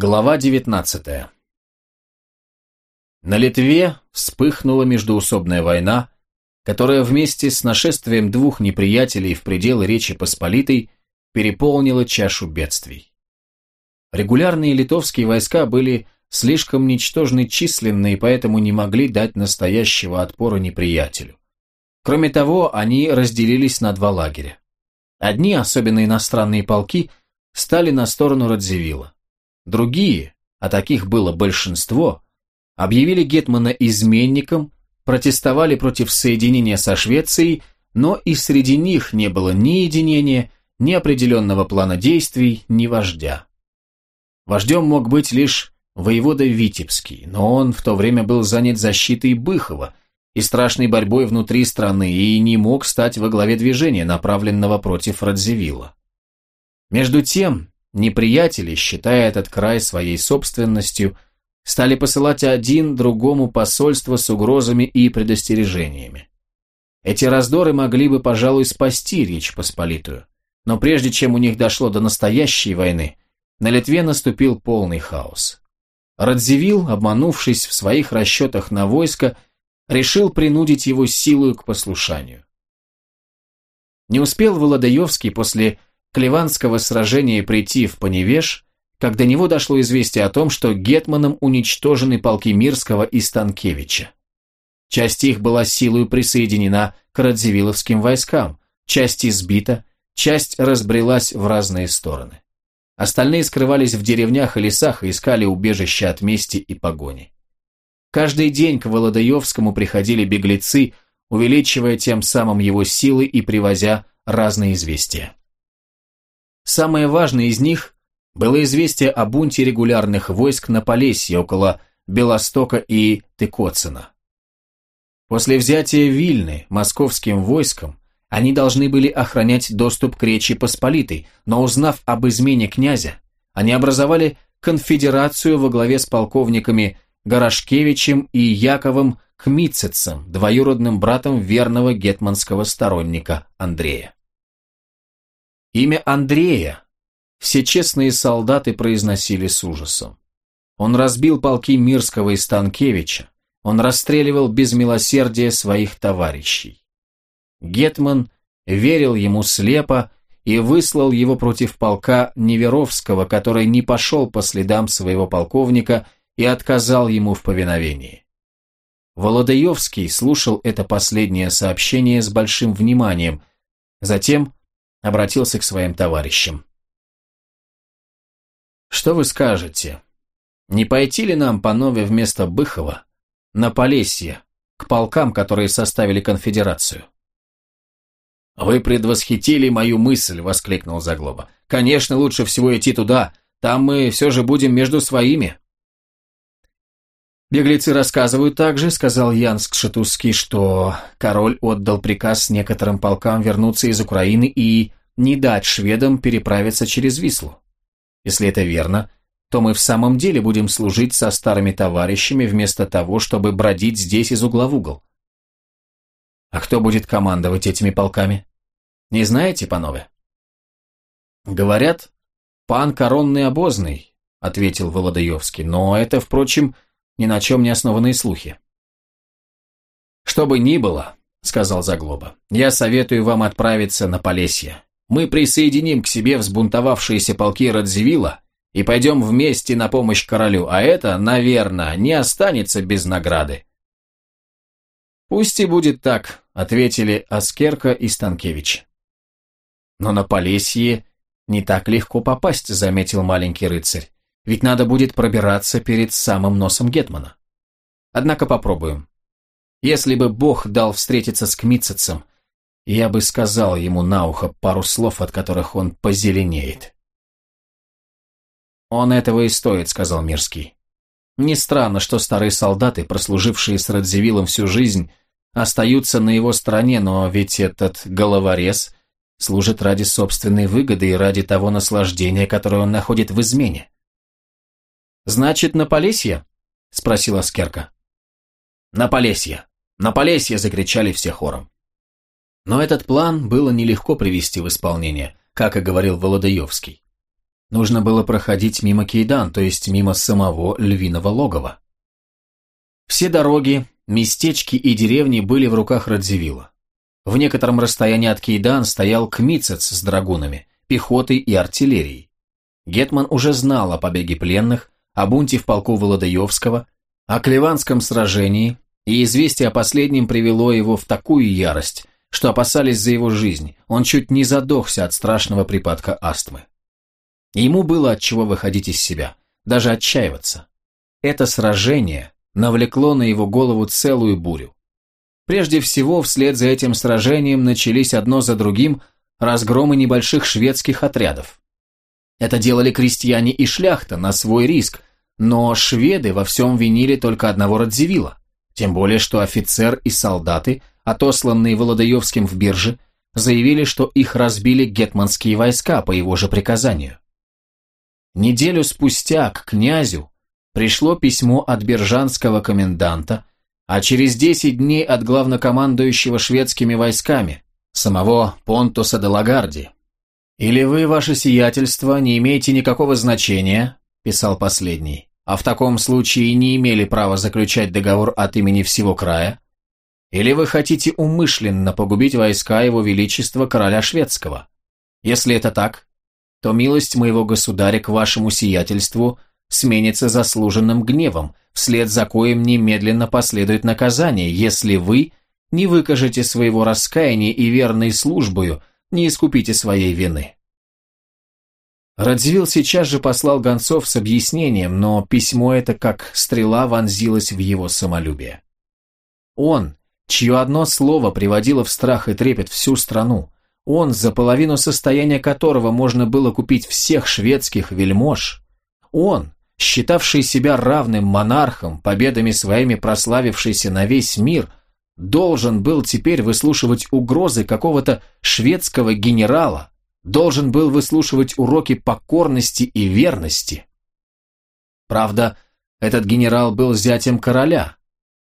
Глава 19 На Литве вспыхнула междуусобная война, которая вместе с нашествием двух неприятелей в пределы Речи Посполитой переполнила чашу бедствий. Регулярные литовские войска были слишком ничтожны численно и поэтому не могли дать настоящего отпора неприятелю. Кроме того, они разделились на два лагеря. Одни, особенно иностранные полки, стали на сторону Радзивилла. Другие, а таких было большинство, объявили Гетмана изменником, протестовали против соединения со Швецией, но и среди них не было ни единения, ни определенного плана действий, ни вождя. Вождем мог быть лишь воевода Витебский, но он в то время был занят защитой Быхова и страшной борьбой внутри страны и не мог стать во главе движения, направленного против Радзивилла. Между тем, Неприятели, считая этот край своей собственностью, стали посылать один другому посольство с угрозами и предостережениями. Эти раздоры могли бы, пожалуй, спасти Речь Посполитую, но прежде чем у них дошло до настоящей войны, на Литве наступил полный хаос. Радзивилл, обманувшись в своих расчетах на войско, решил принудить его силою к послушанию. Не успел Володаевский после Клеванского сражения прийти в Поневеж, как до него дошло известие о том, что гетманом уничтожены полки Мирского и Станкевича. Часть их была силой присоединена к радзивилловским войскам, часть избита, часть разбрелась в разные стороны. Остальные скрывались в деревнях и лесах и искали убежища от мести и погони. Каждый день к Володаевскому приходили беглецы, увеличивая тем самым его силы и привозя разные известия. Самое важное из них было известие о бунте регулярных войск на Полесье около Белостока и Тыкоцина. После взятия Вильны московским войском они должны были охранять доступ к Речи Посполитой, но узнав об измене князя, они образовали конфедерацию во главе с полковниками Горошкевичем и Яковом Кмицецем, двоюродным братом верного гетманского сторонника Андрея. Имя Андрея все честные солдаты произносили с ужасом. Он разбил полки Мирского и Станкевича, он расстреливал без милосердия своих товарищей. Гетман верил ему слепо и выслал его против полка Неверовского, который не пошел по следам своего полковника и отказал ему в повиновении. Володаевский слушал это последнее сообщение с большим вниманием, затем обратился к своим товарищам. «Что вы скажете? Не пойти ли нам по нове вместо Быхова на Полесье, к полкам, которые составили конфедерацию?» «Вы предвосхитили мою мысль», — воскликнул Заглоба. «Конечно, лучше всего идти туда, там мы все же будем между своими». Беглецы рассказывают также, сказал Ян Скшетузский, что король отдал приказ некоторым полкам вернуться из Украины и не дать шведам переправиться через Вислу. Если это верно, то мы в самом деле будем служить со старыми товарищами вместо того, чтобы бродить здесь из угла в угол. А кто будет командовать этими полками? Не знаете, панове? Говорят, пан коронный обозный, ответил Володаевский, но это, впрочем, ни на чем не основанные слухи. «Что бы ни было», — сказал Заглоба, — «я советую вам отправиться на Полесье. Мы присоединим к себе взбунтовавшиеся полки Радзивилла и пойдем вместе на помощь королю, а это, наверное, не останется без награды». «Пусть и будет так», — ответили Аскерка и Станкевич. «Но на Полесье не так легко попасть», — заметил маленький рыцарь. Ведь надо будет пробираться перед самым носом Гетмана. Однако попробуем. Если бы Бог дал встретиться с Кмитцецем, я бы сказал ему на ухо пару слов, от которых он позеленеет. «Он этого и стоит», — сказал Мирский. «Не странно, что старые солдаты, прослужившие с Радзивиллом всю жизнь, остаются на его стороне, но ведь этот головорез служит ради собственной выгоды и ради того наслаждения, которое он находит в измене. «Значит, на Полесье?» – спросила Скерка. «На Полесье! На Полесье!» – закричали все хором. Но этот план было нелегко привести в исполнение, как и говорил Володаевский. Нужно было проходить мимо Кейдан, то есть мимо самого львиного логова. Все дороги, местечки и деревни были в руках Радзивилла. В некотором расстоянии от Кейдан стоял Кмицец с драгунами, пехотой и артиллерией. Гетман уже знал о побеге пленных, о бунте в полку Володаевского, о Клеванском сражении, и известие о последнем привело его в такую ярость, что опасались за его жизнь, он чуть не задохся от страшного припадка астмы. Ему было от чего выходить из себя, даже отчаиваться. Это сражение навлекло на его голову целую бурю. Прежде всего, вслед за этим сражением начались одно за другим разгромы небольших шведских отрядов. Это делали крестьяне и шляхта на свой риск, но шведы во всем винили только одного Радзивилла, тем более что офицер и солдаты, отосланные Володаевским в бирже, заявили, что их разбили гетманские войска по его же приказанию. Неделю спустя к князю пришло письмо от биржанского коменданта, а через десять дней от главнокомандующего шведскими войсками, самого Понтуса де Лагарди. «Или вы, ваше сиятельство, не имеете никакого значения», – писал последний, «а в таком случае не имели права заключать договор от имени всего края? Или вы хотите умышленно погубить войска его величества короля шведского? Если это так, то милость моего государя к вашему сиятельству сменится заслуженным гневом, вслед за коим немедленно последует наказание, если вы не выкажете своего раскаяния и верной службою не искупите своей вины. Радзивилл сейчас же послал гонцов с объяснением, но письмо это как стрела вонзилось в его самолюбие. Он, чье одно слово приводило в страх и трепет всю страну, он, за половину состояния которого можно было купить всех шведских вельмож, он, считавший себя равным монархом, победами своими прославившийся на весь мир, должен был теперь выслушивать угрозы какого-то шведского генерала, должен был выслушивать уроки покорности и верности. Правда, этот генерал был зятем короля.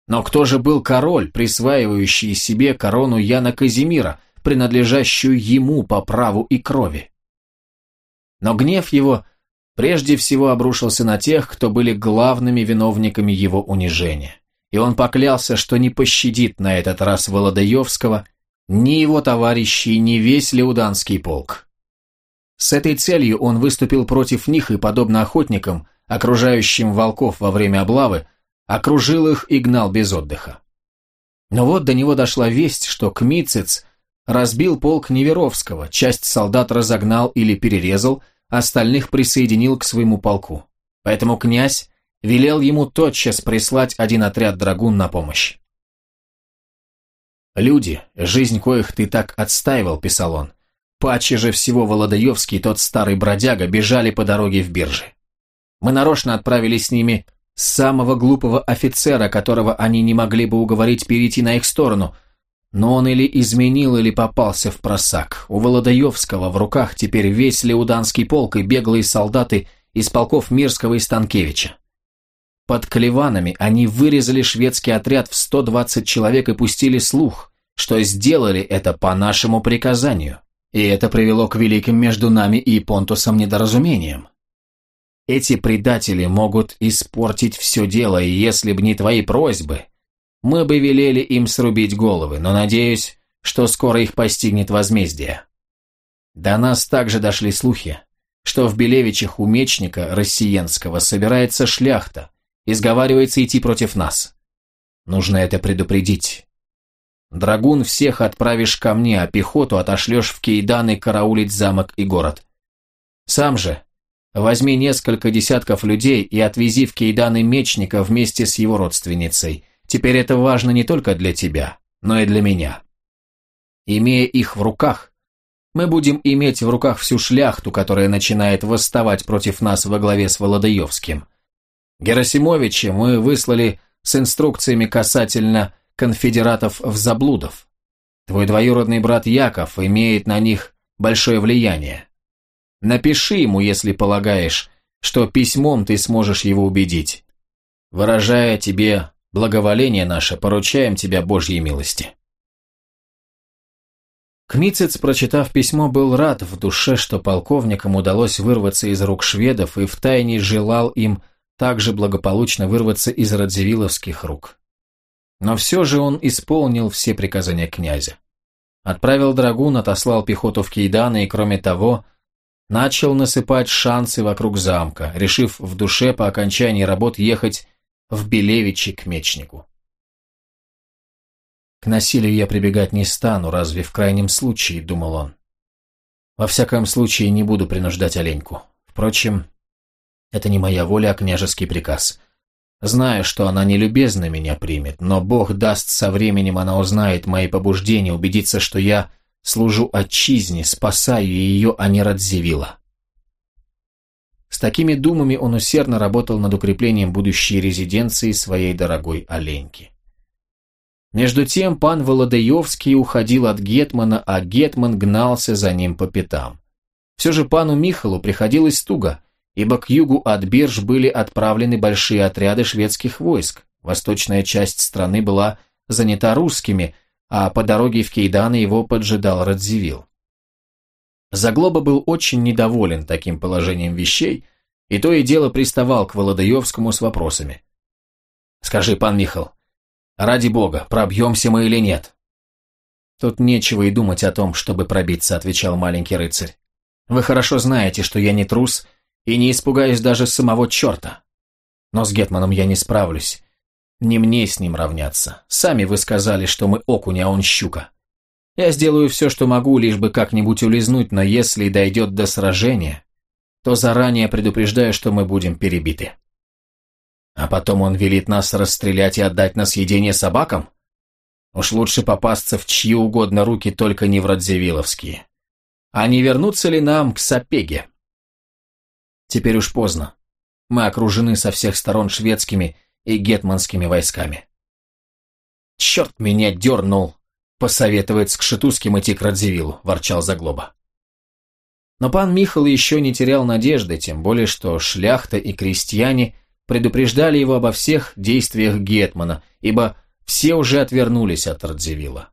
Но кто же был король, присваивающий себе корону Яна Казимира, принадлежащую ему по праву и крови? Но гнев его прежде всего обрушился на тех, кто были главными виновниками его унижения. И он поклялся, что не пощадит на этот раз Володаевского, ни его товарищей, ни весь Леуданский полк. С этой целью он выступил против них и, подобно охотникам, окружающим волков во время облавы, окружил их и гнал без отдыха. Но вот до него дошла весть, что Кмицец разбил полк Неверовского, часть солдат разогнал или перерезал, остальных присоединил к своему полку. Поэтому князь велел ему тотчас прислать один отряд драгун на помощь. «Люди, жизнь коих ты так отстаивал», — писал он, паче же всего Володаевский тот старый бродяга бежали по дороге в бирже. Мы нарочно отправили с ними самого глупого офицера, которого они не могли бы уговорить перейти на их сторону — но он или изменил, или попался в просак. У Володаевского в руках теперь весь Леуданский полк и беглые солдаты из полков Мирского и Станкевича. Под Клеванами они вырезали шведский отряд в 120 человек и пустили слух, что сделали это по нашему приказанию. И это привело к великим между нами и Понтусом недоразумениям. Эти предатели могут испортить все дело, и если б не твои просьбы, мы бы велели им срубить головы, но надеюсь, что скоро их постигнет возмездие. До нас также дошли слухи, что в Белевичах у мечника Россиенского собирается шляхта, изговаривается идти против нас. Нужно это предупредить. Драгун всех отправишь ко мне, а пехоту отошлешь в Кейданы караулить замок и город. Сам же возьми несколько десятков людей и отвези в Кейданы мечника вместе с его родственницей, Теперь это важно не только для тебя, но и для меня. Имея их в руках, мы будем иметь в руках всю шляхту, которая начинает восставать против нас во главе с Володаевским. Герасимовича мы выслали с инструкциями касательно конфедератов в заблудов. Твой двоюродный брат Яков имеет на них большое влияние. Напиши ему, если полагаешь, что письмом ты сможешь его убедить, выражая тебе Благоволение наше, поручаем тебя Божьей милости. Кмицец, прочитав письмо, был рад в душе, что полковникам удалось вырваться из рук шведов и втайне желал им также благополучно вырваться из радзивилловских рук. Но все же он исполнил все приказания князя. Отправил драгун, отослал пехоту в Кейданы и, кроме того, начал насыпать шансы вокруг замка, решив в душе по окончании работ ехать в Белевичи к мечнику. К насилию я прибегать не стану, разве в крайнем случае, думал он. Во всяком случае, не буду принуждать оленьку. Впрочем, это не моя воля, а княжеский приказ. Знаю, что она нелюбезно меня примет, но Бог даст, со временем она узнает мои побуждения, убедится, что я служу отчизне, спасаю ее, а не Радзивилла. С такими думами он усердно работал над укреплением будущей резиденции своей дорогой оленьки. Между тем пан Володаевский уходил от Гетмана, а Гетман гнался за ним по пятам. Все же пану Михалу приходилось туго, ибо к югу от Бирж были отправлены большие отряды шведских войск, восточная часть страны была занята русскими, а по дороге в Кейданы его поджидал Радзивилл. Заглоба был очень недоволен таким положением вещей, и то и дело приставал к Володаевскому с вопросами. «Скажи, пан Михал, Ради бога, пробьемся мы или нет?» «Тут нечего и думать о том, чтобы пробиться», — отвечал маленький рыцарь. «Вы хорошо знаете, что я не трус и не испугаюсь даже самого черта. Но с Гетманом я не справлюсь. Не мне с ним равняться. Сами вы сказали, что мы окунь, а он щука. Я сделаю все, что могу, лишь бы как-нибудь улизнуть, но если дойдет до сражения, то заранее предупреждаю, что мы будем перебиты». А потом он велит нас расстрелять и отдать на съедение собакам? Уж лучше попасться в чьи угодно руки, только не в Радзивилловские. А не вернуться ли нам к Сапеге? Теперь уж поздно. Мы окружены со всех сторон шведскими и гетманскими войсками. Черт меня дернул, посоветовать с Кшетузским идти к Радзивиллу, ворчал Заглоба. Но пан Михал еще не терял надежды, тем более что шляхта и крестьяне – предупреждали его обо всех действиях Гетмана, ибо все уже отвернулись от Радзивилла.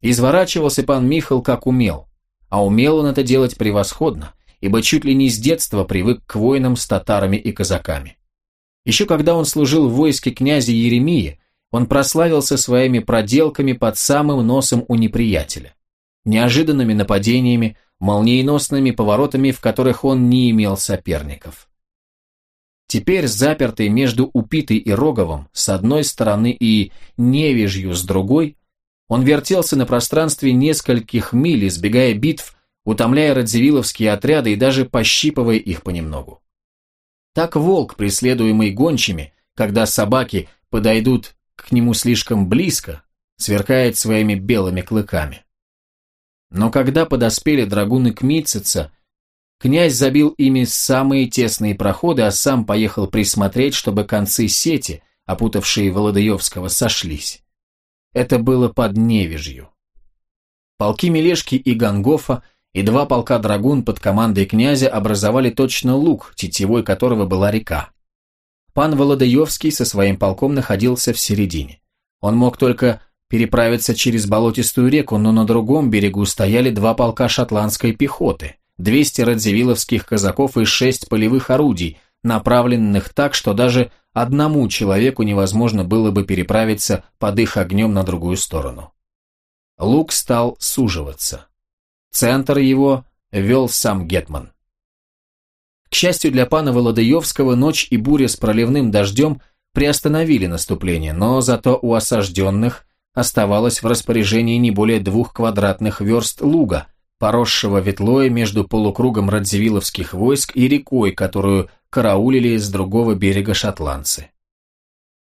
Изворачивался пан Михал как умел, а умел он это делать превосходно, ибо чуть ли не с детства привык к воинам с татарами и казаками. Еще когда он служил в войске князя Еремии, он прославился своими проделками под самым носом у неприятеля, неожиданными нападениями, молниеносными поворотами, в которых он не имел соперников. Теперь запертый между Упитой и Роговым с одной стороны и Невежью с другой, он вертелся на пространстве нескольких миль, избегая битв, утомляя радзивилловские отряды и даже пощипывая их понемногу. Так волк, преследуемый гончими, когда собаки подойдут к нему слишком близко, сверкает своими белыми клыками. Но когда подоспели драгуны Кмитцица, Князь забил ими самые тесные проходы, а сам поехал присмотреть, чтобы концы сети, опутавшие Володаевского, сошлись. Это было под Невежью. Полки Мелешки и Гангофа и два полка драгун под командой князя образовали точно луг, тетевой которого была река. Пан Володаевский со своим полком находился в середине. Он мог только переправиться через болотистую реку, но на другом берегу стояли два полка шотландской пехоты – 200 радзивилловских казаков и 6 полевых орудий, направленных так, что даже одному человеку невозможно было бы переправиться под их огнем на другую сторону. Лук стал суживаться. Центр его вел сам Гетман. К счастью для пана Володаевского, ночь и буря с проливным дождем приостановили наступление, но зато у осажденных оставалось в распоряжении не более двух квадратных верст луга – поросшего ветлой между полукругом радзивилловских войск и рекой, которую караулили с другого берега шотландцы.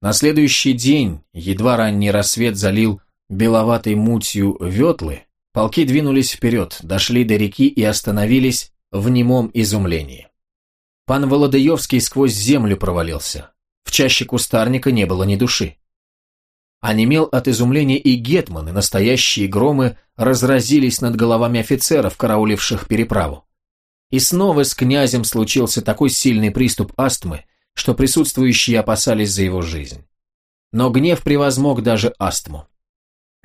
На следующий день, едва ранний рассвет залил беловатой мутью ветлы, полки двинулись вперед, дошли до реки и остановились в немом изумлении. Пан Володаевский сквозь землю провалился. В чаще кустарника не было ни души. Онемел от изумления и гетманы, настоящие громы разразились над головами офицеров, карауливших переправу. И снова с князем случился такой сильный приступ астмы, что присутствующие опасались за его жизнь. Но гнев превозмог даже астму.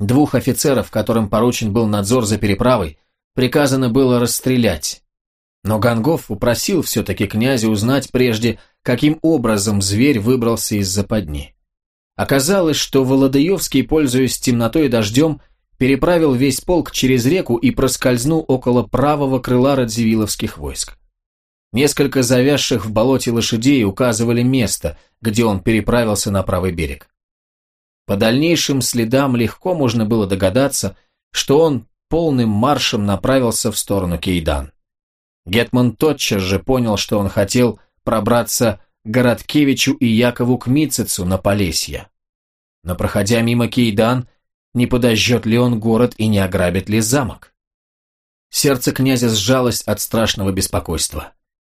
Двух офицеров, которым поручен был надзор за переправой, приказано было расстрелять. Но Гангов упросил все-таки князя узнать прежде, каким образом зверь выбрался из западни. Оказалось, что Володаевский, пользуясь темнотой и дождем, переправил весь полк через реку и проскользнул около правого крыла радзивилловских войск. Несколько завязших в болоте лошадей указывали место, где он переправился на правый берег. По дальнейшим следам легко можно было догадаться, что он полным маршем направился в сторону Кейдан. Гетман тотчас же понял, что он хотел пробраться к Городкевичу и Якову Кмицецу на Полесье. Но проходя мимо Кейдан, не подожжет ли он город и не ограбит ли замок? Сердце князя сжалось от страшного беспокойства.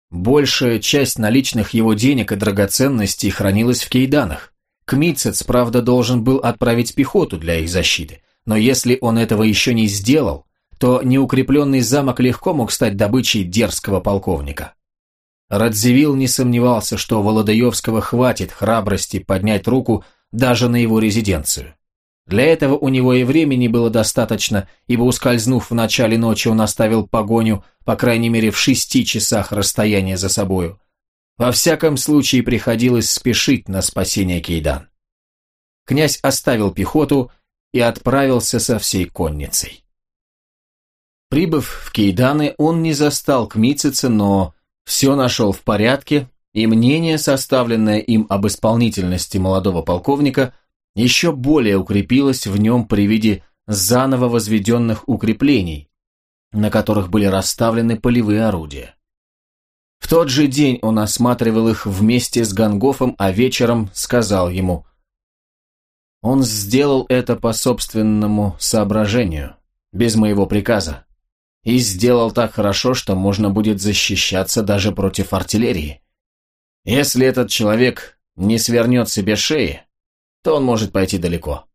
Большая часть наличных его денег и драгоценностей хранилась в Кейданах. Кмицец, правда, должен был отправить пехоту для их защиты, но если он этого еще не сделал, то неукрепленный замок легко мог стать добычей дерзкого полковника. Радзивилл не сомневался, что Володаевского хватит храбрости поднять руку даже на его резиденцию. Для этого у него и времени было достаточно, ибо ускользнув в начале ночи, он оставил погоню, по крайней мере, в шести часах расстояния за собою. Во всяком случае приходилось спешить на спасение Кейдан. Князь оставил пехоту и отправился со всей конницей. Прибыв в Кейданы, он не застал Кмитцица, но все нашел в порядке, и мнение, составленное им об исполнительности молодого полковника, еще более укрепилось в нем при виде заново возведенных укреплений, на которых были расставлены полевые орудия. В тот же день он осматривал их вместе с Гангофом, а вечером сказал ему, «Он сделал это по собственному соображению, без моего приказа и сделал так хорошо, что можно будет защищаться даже против артиллерии. Если этот человек не свернет себе шеи, то он может пойти далеко.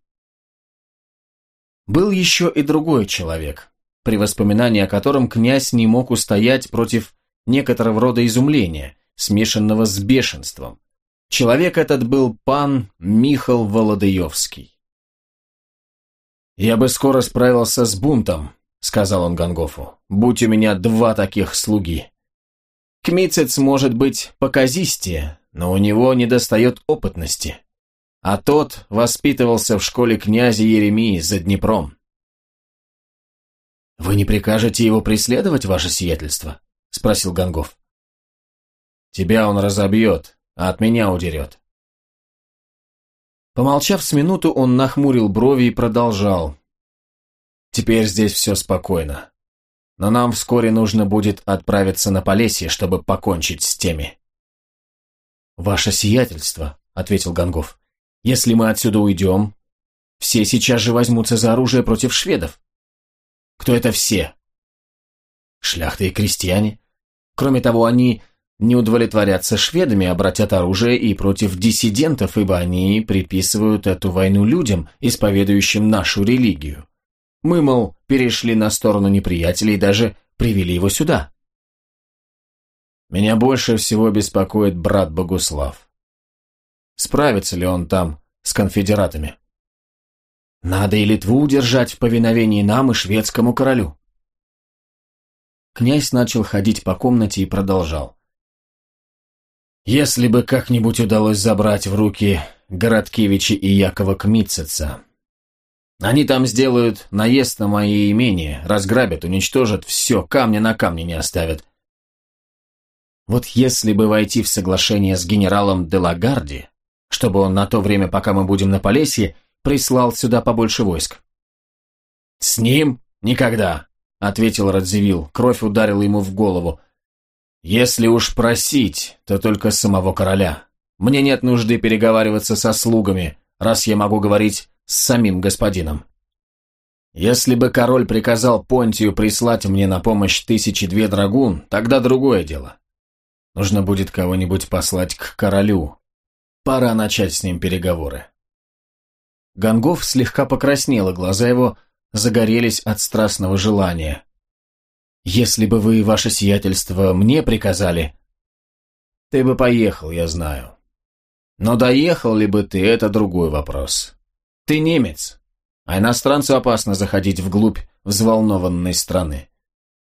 Был еще и другой человек, при воспоминании о котором князь не мог устоять против некоторого рода изумления, смешанного с бешенством. Человек этот был пан Михал Володыевский. «Я бы скоро справился с бунтом», сказал он Гангофу, — «будь у меня два таких слуги». Кмицец может быть показистее, но у него недостает опытности. А тот воспитывался в школе князя Еремии за Днепром. «Вы не прикажете его преследовать, ваше сиятельство?» — спросил Гангов. «Тебя он разобьет, а от меня удерет». Помолчав с минуту, он нахмурил брови и продолжал. Теперь здесь все спокойно. Но нам вскоре нужно будет отправиться на Полесье, чтобы покончить с теми. «Ваше сиятельство», — ответил Гангов, — «если мы отсюда уйдем, все сейчас же возьмутся за оружие против шведов». «Кто это все?» «Шляхта и крестьяне. Кроме того, они не удовлетворятся шведами, обратят оружие и против диссидентов, ибо они приписывают эту войну людям, исповедующим нашу религию. Мы, мол, перешли на сторону неприятелей и даже привели его сюда. Меня больше всего беспокоит брат Богуслав. Справится ли он там с конфедератами? Надо и Литву удержать в повиновении нам и шведскому королю. Князь начал ходить по комнате и продолжал. Если бы как-нибудь удалось забрать в руки Городкевича и Якова Кмитцеца, они там сделают наезд на мои имения, разграбят, уничтожат все, камня на камне не оставят. Вот если бы войти в соглашение с генералом Делагарди, чтобы он на то время, пока мы будем на Полесье, прислал сюда побольше войск. «С ним? Никогда!» — ответил Радзивилл. Кровь ударила ему в голову. «Если уж просить, то только самого короля. Мне нет нужды переговариваться со слугами, раз я могу говорить с самим господином. Если бы король приказал Понтию прислать мне на помощь тысячи две драгун, тогда другое дело. Нужно будет кого-нибудь послать к королю. Пора начать с ним переговоры. Гангов слегка покраснел, и глаза его загорелись от страстного желания. «Если бы вы, ваше сиятельство, мне приказали...» «Ты бы поехал, я знаю. Но доехал ли бы ты, это другой вопрос. Ты немец. А иностранцу опасно заходить вглубь взволнованной страны.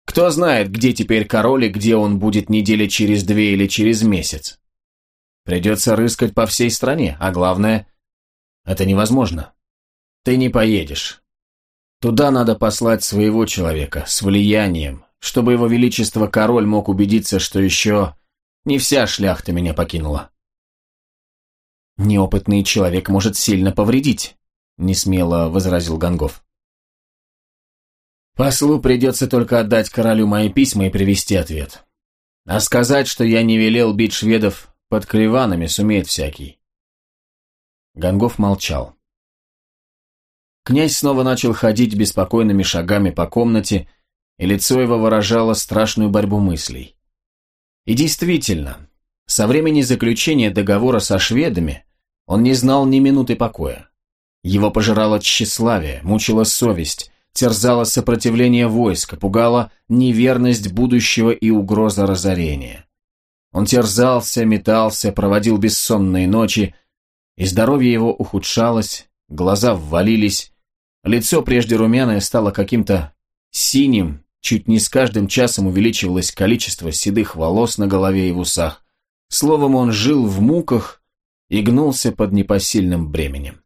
Кто знает, где теперь король и где он будет недели через две или через месяц. Придется рыскать по всей стране, а главное, это невозможно. Ты не поедешь. Туда надо послать своего человека, с влиянием, чтобы его величество король мог убедиться, что еще не вся шляхта меня покинула. Неопытный человек может сильно повредить, несмело возразил Гангов. Послу придется только отдать королю мои письма и привести ответ. А сказать, что я не велел бить шведов под криванами, сумеет всякий. Гангов молчал. Князь снова начал ходить беспокойными шагами по комнате, и лицо его выражало страшную борьбу мыслей. И действительно, со времени заключения договора со шведами он не знал ни минуты покоя. Его пожирало тщеславие, мучила совесть, терзало сопротивление войска, пугала неверность будущего и угроза разорения. Он терзался, метался, проводил бессонные ночи, и здоровье его ухудшалось, глаза ввалились, лицо прежде румяное стало каким-то синим, чуть не с каждым часом увеличивалось количество седых волос на голове и в усах. Словом, он жил в муках и гнулся под непосильным бременем.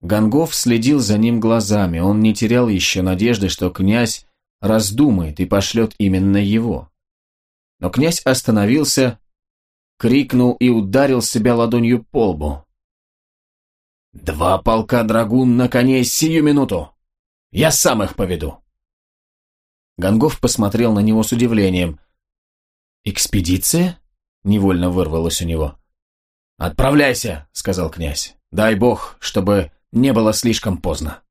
Гангов следил за ним глазами, он не терял еще надежды, что князь раздумает и пошлет именно его. Но князь остановился, крикнул и ударил себя ладонью по лбу. «Два полка драгун на коне сию минуту! Я сам их поведу!» Гангов посмотрел на него с удивлением. «Экспедиция?» — невольно вырвалось у него. «Отправляйся!» — сказал князь. «Дай бог, чтобы не было слишком поздно.